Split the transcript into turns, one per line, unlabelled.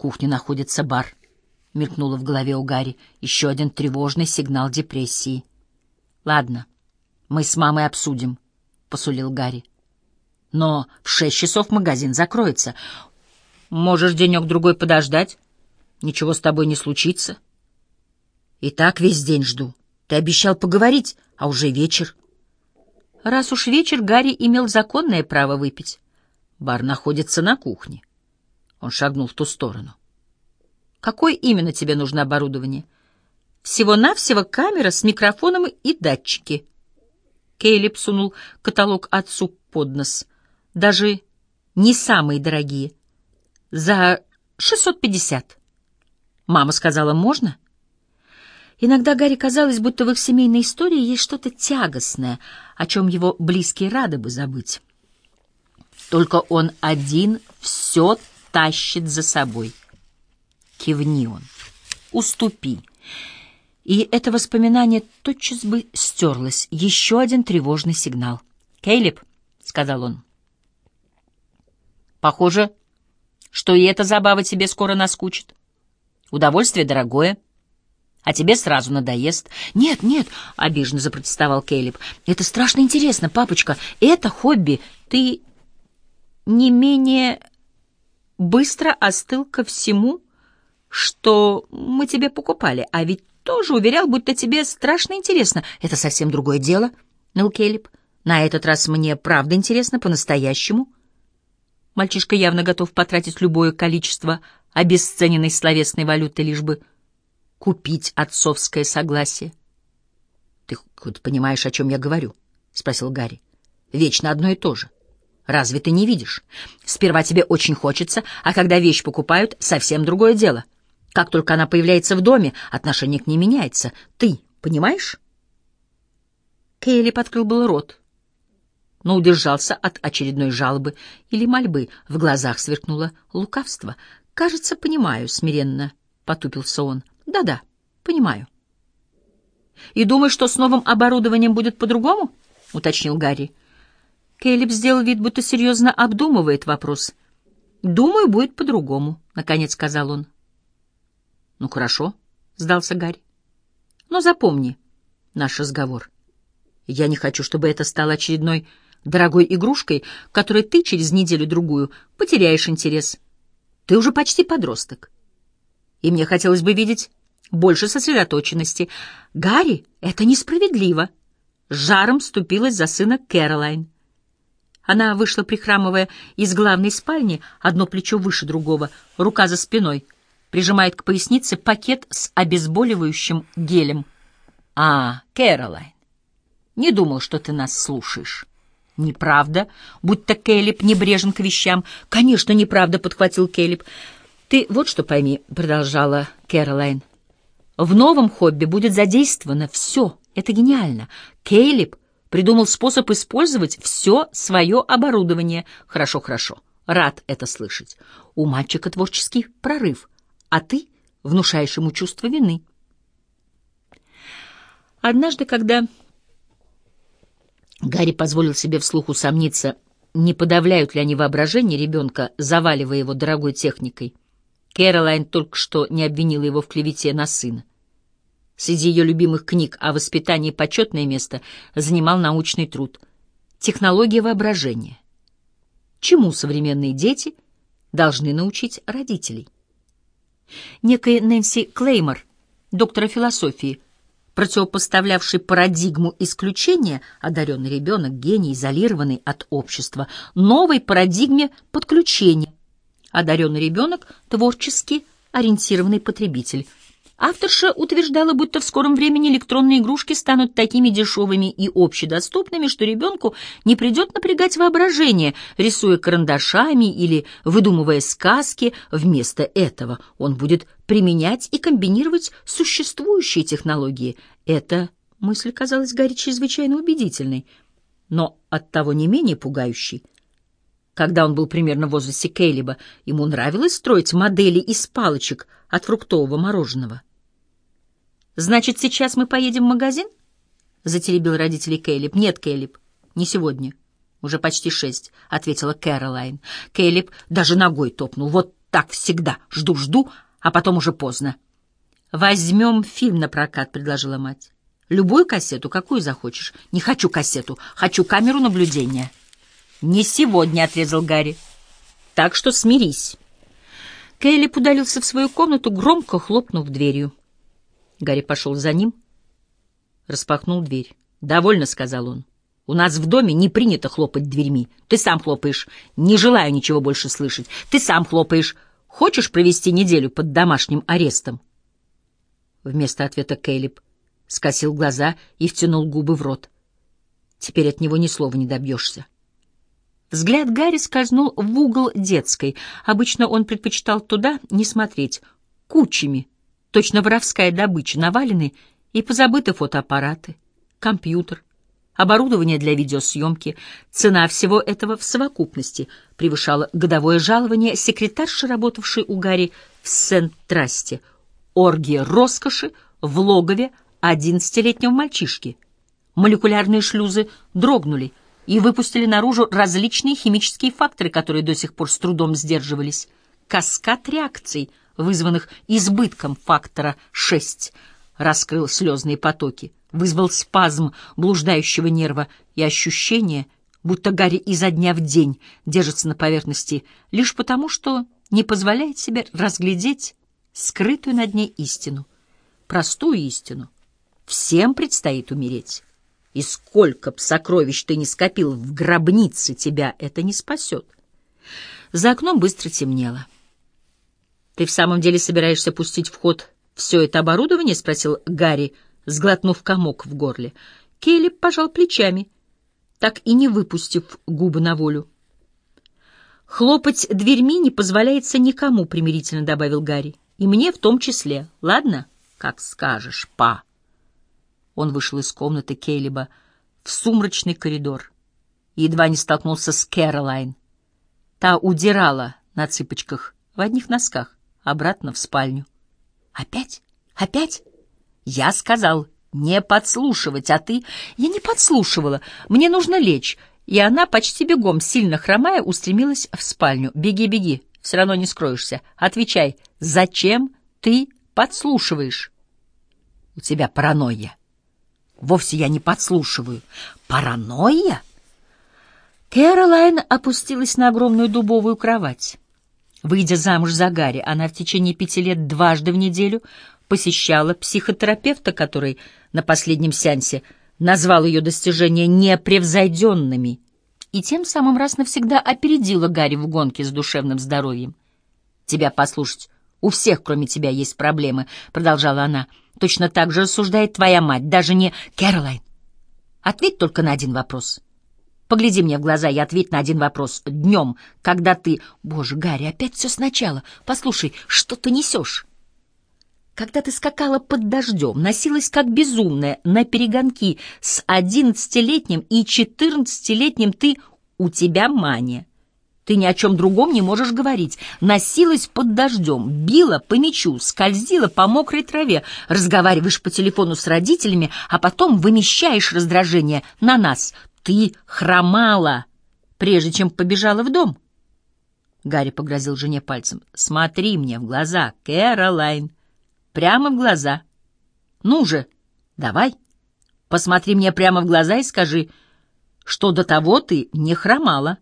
кухне находится бар. Мелькнуло в голове у Гарри. Еще один тревожный сигнал депрессии. Ладно, мы с мамой обсудим, — посулил Гарри. Но в шесть часов магазин закроется. Можешь денек-другой подождать. Ничего с тобой не случится. И так весь день жду. Ты обещал поговорить, а уже вечер. Раз уж вечер, Гарри имел законное право выпить. Бар находится на кухне. Он шагнул в ту сторону. Какое именно тебе нужно оборудование? Всего-навсего камера с микрофоном и датчики. Кейлип сунул каталог отцу под нос. Даже не самые дорогие. За 650. Мама сказала, можно? Иногда Гарри казалось, будто в их семейной истории есть что-то тягостное, о чем его близкие рады бы забыть. Только он один все тащит за собой. Кивни он, уступи. И это воспоминание тотчас бы стерлось. Еще один тревожный сигнал. «Кейлип», — сказал он. «Похоже, что и эта забава тебе скоро наскучит. Удовольствие дорогое, а тебе сразу надоест». «Нет, нет», — обиженно запротестовал Кейлип. «Это страшно интересно, папочка. Это хобби. Ты не менее быстро остыл ко всему, что мы тебе покупали, а ведь тоже уверял, будто тебе страшно интересно. Это совсем другое дело, Нил Келлип. На этот раз мне правда интересно, по-настоящему. Мальчишка явно готов потратить любое количество обесцененной словесной валюты, лишь бы купить отцовское согласие. — Ты хоть понимаешь, о чем я говорю? — спросил Гарри. — Вечно одно и то же. — Разве ты не видишь? Сперва тебе очень хочется, а когда вещь покупают, совсем другое дело. Как только она появляется в доме, отношение к ней меняется. Ты понимаешь? Кейли подкрыл был рот, но удержался от очередной жалобы или мольбы. В глазах сверкнуло лукавство. «Кажется, понимаю», — смиренно потупился он. «Да-да, понимаю». «И думаешь, что с новым оборудованием будет по-другому?» — уточнил Гарри. Кейлип сделал вид, будто серьезно обдумывает вопрос. «Думаю, будет по-другому», — наконец сказал он. «Ну, хорошо», — сдался Гарри. «Но запомни наш разговор. Я не хочу, чтобы это стало очередной дорогой игрушкой, которой ты через неделю-другую потеряешь интерес. Ты уже почти подросток. И мне хотелось бы видеть больше сосредоточенности. Гарри, это несправедливо!» Жаром ступилась за сына Кэролайн. Она вышла, прихрамывая, из главной спальни, одно плечо выше другого, рука за спиной, прижимает к пояснице пакет с обезболивающим гелем. «А, Кэролайн, не думал, что ты нас слушаешь». «Неправда», будто Келлип небрежен к вещам. «Конечно, неправда», — подхватил Келлип. «Ты вот что пойми», — продолжала Кэролайн. «В новом хобби будет задействовано все. Это гениально. Кейлип Придумал способ использовать все свое оборудование. Хорошо, хорошо. Рад это слышать. У мальчика творческий прорыв, а ты внушаешь ему чувство вины. Однажды, когда Гарри позволил себе вслух усомниться, не подавляют ли они воображение ребенка, заваливая его дорогой техникой, Кэролайн только что не обвинила его в клевете на сына. Среди ее любимых книг о воспитании почетное место занимал научный труд «Технология воображения». Чему современные дети должны научить родителей? Некая Нэнси Клеймор, доктора философии, противопоставлявший парадигму исключения, одаренный ребенок, гений, изолированный от общества, новой парадигме подключения, одаренный ребенок, творчески ориентированный потребитель – Авторша утверждала, будто в скором времени электронные игрушки станут такими дешевыми и общедоступными, что ребенку не придет напрягать воображение, рисуя карандашами или выдумывая сказки. Вместо этого он будет применять и комбинировать существующие технологии. Эта мысль казалась Гарри чрезвычайно убедительной, но оттого не менее пугающей. Когда он был примерно в возрасте Кейлиба, ему нравилось строить модели из палочек от фруктового мороженого. «Значит, сейчас мы поедем в магазин?» — затеребил родителей Кейлип. «Нет, Кейлип, не сегодня. Уже почти шесть», — ответила Кэролайн. Кейлип даже ногой топнул. «Вот так всегда. Жду-жду, а потом уже поздно. «Возьмем фильм на прокат», — предложила мать. «Любую кассету, какую захочешь. Не хочу кассету, хочу камеру наблюдения». «Не сегодня», — отрезал Гарри. «Так что смирись». Кейлип удалился в свою комнату, громко хлопнув дверью. Гарри пошел за ним, распахнул дверь. «Довольно», — сказал он. «У нас в доме не принято хлопать дверьми. Ты сам хлопаешь. Не желаю ничего больше слышать. Ты сам хлопаешь. Хочешь провести неделю под домашним арестом?» Вместо ответа Кейлип скосил глаза и втянул губы в рот. Теперь от него ни слова не добьешься. Взгляд Гарри скользнул в угол детской. Обычно он предпочитал туда не смотреть. Кучами, точно воровская добыча, навалены и позабыты фотоаппараты, компьютер, оборудование для видеосъемки. Цена всего этого в совокупности превышала годовое жалование секретарши, работавшей у Гарри в Сент-Трасте — Оргия роскоши в логове одиннадцатилетнего мальчишки. Молекулярные шлюзы дрогнули и выпустили наружу различные химические факторы, которые до сих пор с трудом сдерживались. Каскад реакций, вызванных избытком фактора 6, раскрыл слезные потоки, вызвал спазм блуждающего нерва и ощущение, будто Гарри изо дня в день держится на поверхности лишь потому, что не позволяет себе разглядеть скрытую над ней истину, простую истину. Всем предстоит умереть. И сколько б сокровищ ты не скопил в гробнице, тебя это не спасет. За окном быстро темнело. «Ты в самом деле собираешься пустить в ход все это оборудование?» — спросил Гарри, сглотнув комок в горле. Келли пожал плечами, так и не выпустив губы на волю. «Хлопать дверьми не позволяется никому», — примирительно добавил Гарри. И мне в том числе. Ладно? Как скажешь, па. Он вышел из комнаты Кейлиба в сумрачный коридор и едва не столкнулся с Кэролайн. Та удирала на цыпочках в одних носках обратно в спальню. «Опять? Опять?» «Я сказал, не подслушивать, а ты...» «Я не подслушивала. Мне нужно лечь». И она, почти бегом, сильно хромая, устремилась в спальню. «Беги, беги, все равно не скроешься. Отвечай, зачем ты подслушиваешь? У тебя паранойя. Вовсе я не подслушиваю. Паранойя? Кэролайн опустилась на огромную дубовую кровать. Выйдя замуж за Гарри, она в течение пяти лет дважды в неделю посещала психотерапевта, который на последнем сеансе назвал ее достижения непревзойденными и тем самым раз навсегда опередила Гарри в гонке с душевным здоровьем. «Тебя послушать. У всех, кроме тебя, есть проблемы», — продолжала она. «Точно так же рассуждает твоя мать, даже не Кэролайн. Ответь только на один вопрос. Погляди мне в глаза и ответь на один вопрос. Днем, когда ты... Боже, Гарри, опять все сначала. Послушай, что ты несешь?» Когда ты скакала под дождем, носилась как безумная на перегонки с одиннадцатилетним и четырнадцатилетним, ты... У тебя мания. Ты ни о чем другом не можешь говорить. Носилась под дождем, била по мячу, скользила по мокрой траве, разговариваешь по телефону с родителями, а потом вымещаешь раздражение на нас. Ты хромала, прежде чем побежала в дом. Гарри погрозил жене пальцем. «Смотри мне в глаза, Кэролайн!» прямо в глаза. Ну же, давай, посмотри мне прямо в глаза и скажи, что до того ты не хромала.